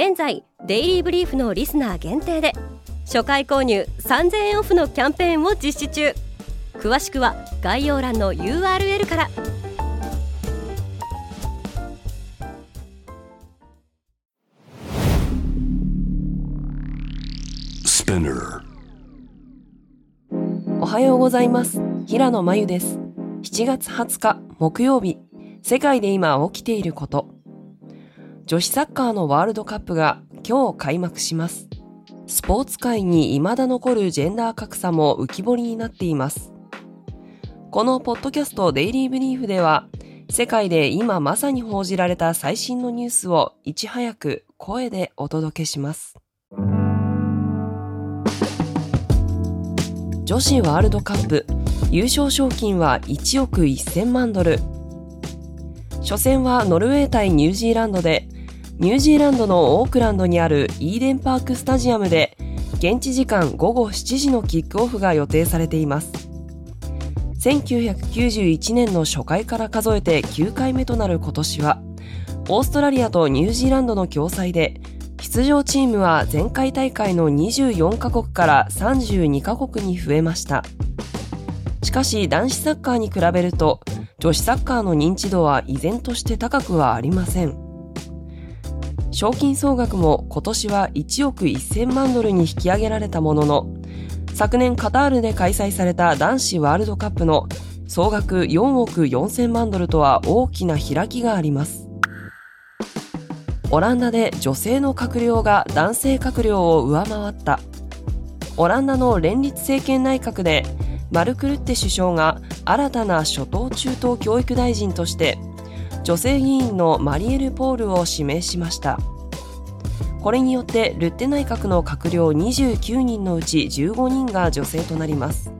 現在デイリーブリーフのリスナー限定で初回購入3000円オフのキャンペーンを実施中。詳しくは概要欄の URL から。おはようございます。平野真由です。7月20日木曜日。世界で今起きていること女子サッカーのワールドカップが今日開幕します。スポーツ界に未だ残るジェンダー格差も浮き彫りになっています。このポッドキャストデイリーブリーフでは世界で今まさに報じられた最新のニュースをいち早く声でお届けします。女子ワールドカップ優勝賞金は1億1000万ドル。初戦はノルウェー対ニュージーランドでニュージーランドのオークランドにあるイーデンパークスタジアムで現地時間午後7時のキックオフが予定されています1991年の初回から数えて9回目となる今年はオーストラリアとニュージーランドの共催で出場チームは前回大会の24カ国から32カ国に増えました。しかし男子サッカーに比べると女子サッカーの認知度は依然として高くはありません。賞金総額も今年は1億1000万ドルに引き上げられたものの、昨年カタールで開催された男子ワールドカップの総額4億4000万ドルとは大きな開きがあります。オランダで女性の閣僚が男性閣僚を上回ったオランダの連立政権内閣でマルクルッテ首相が新たな初等中等教育大臣として女性議員のマリエル・ポールを指名しましたこれによってルッテ内閣の閣僚29人のうち15人が女性となります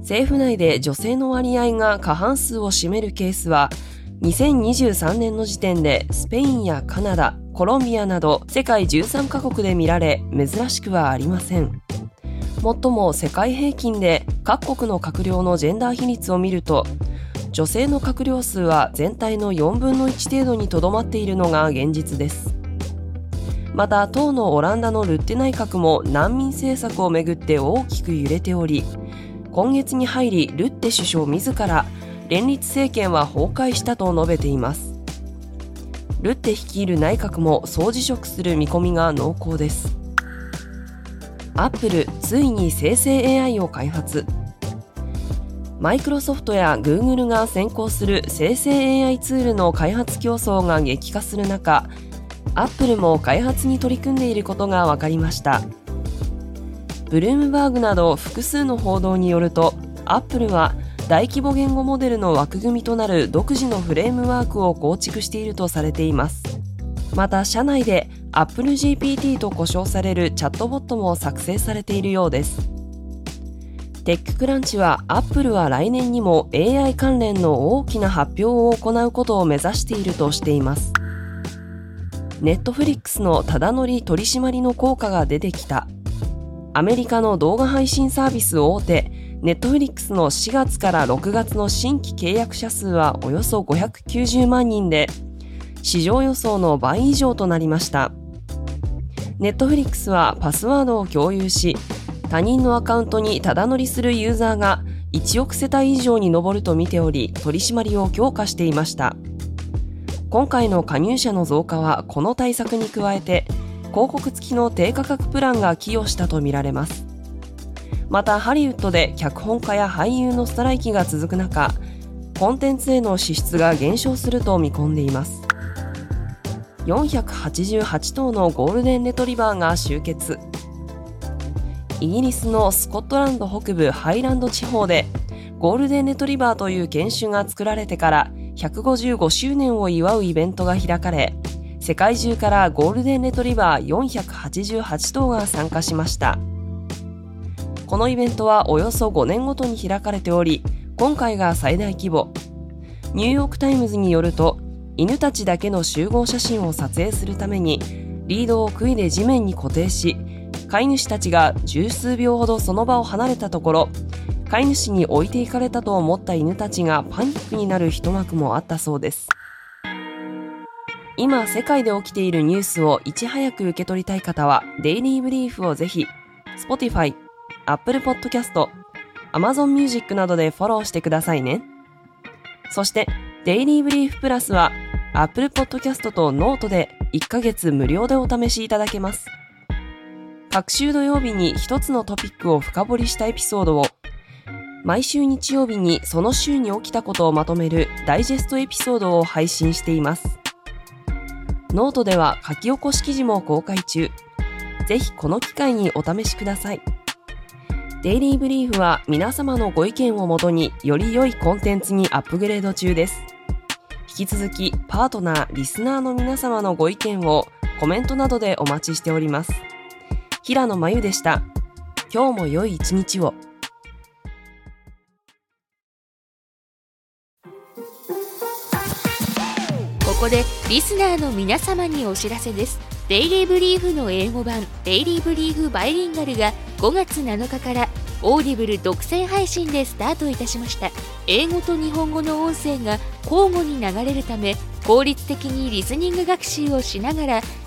政府内で女性の割合が過半数を占めるケースは2023年の時点でスペインやカナダ、コロンビアなど世界13カ国で見られ珍しくはありません。もっとも世界平均で各国の閣僚のジェンダー比率を見ると女性の閣僚数は全体の4分の1程度にとどまっているのが現実です。また当のオランダのルッテ内閣も難民政策をめぐって大きく揺れており今月に入りルッテ首相自ら連立政権は崩壊したと述べています。ルッテ率いる内閣も総辞職する見込みが濃厚です。アップルついに生成 AI を開発。マイクロソフトやグーグルが先行する生成 AI ツールの開発競争が激化する中アップルも開発に取り組んでいることが分かりました。ブルームバーグなど複数の報道によるとアップルは大規模言語モデルの枠組みとなる独自のフレームワークを構築しているとされています。また社内で Apple GPT と呼称されるチャットボットも作成されているようです。テッククランチは Apple は来年にも AI 関連の大きな発表を行うことを目指しているとしていますネットフリックスのただ乗り取り締まりの効果が出てきたアメリカの動画配信サービス大手ネットフリックスの4月から6月の新規契約者数はおよそ590万人で、市場予想の倍以上となりました。ネットフリックスはパスワードを共有し、他人のアカウントにただ乗りするユーザーが1億世帯以上に上ると見ており、取り締まりを強化していました。今回の加入者の増加はこの対策に加えて、広告付きの低価格プランが寄与したとみられます。またハリウッドで脚本家や俳優のストライキが続く中コンテンツへの支出が減少すると見込んでいます488頭のゴールデンレトリバーが集結イギリスのスコットランド北部ハイランド地方でゴールデンレトリバーという犬種が作られてから155周年を祝うイベントが開かれ世界中からゴールデンレトリバー488頭が参加しました。このイベントはおよそ5年ごとに開かれており今回が最大規模。ニューヨーク・タイムズによると犬たちだけの集合写真を撮影するためにリードを杭で地面に固定し飼い主たちが十数秒ほどその場を離れたところ飼い主に置いていかれたと思った犬たちがパニックになる一幕もあったそうです。今世界で起きているニュースをいち早く受け取りたい方はデイリーブリーフをぜひ Spotify、Apple Podcast、Amazon Music などでフォローしてくださいね。そしてデイリーブリーフプラスは Apple Podcast とノートで1ヶ月無料でお試しいただけます。各週土曜日に一つのトピックを深掘りしたエピソードを毎週日曜日にその週に起きたことをまとめるダイジェストエピソードを配信しています。ノートでは書き起こし記事も公開中。ぜひこの機会にお試しください。デイリーブリーフは皆様のご意見をもとにより良いコンテンツにアップグレード中です。引き続きパートナー、リスナーの皆様のご意見をコメントなどでお待ちしております。平野真由でした。今日も良い一日を。ここでリスナーの皆様にお知らせですデイリーブリーフの英語版デイリーブリーフバイリンガルが5月7日からオーディブル独占配信でスタートいたしました英語と日本語の音声が交互に流れるため効率的にリスニング学習をしながら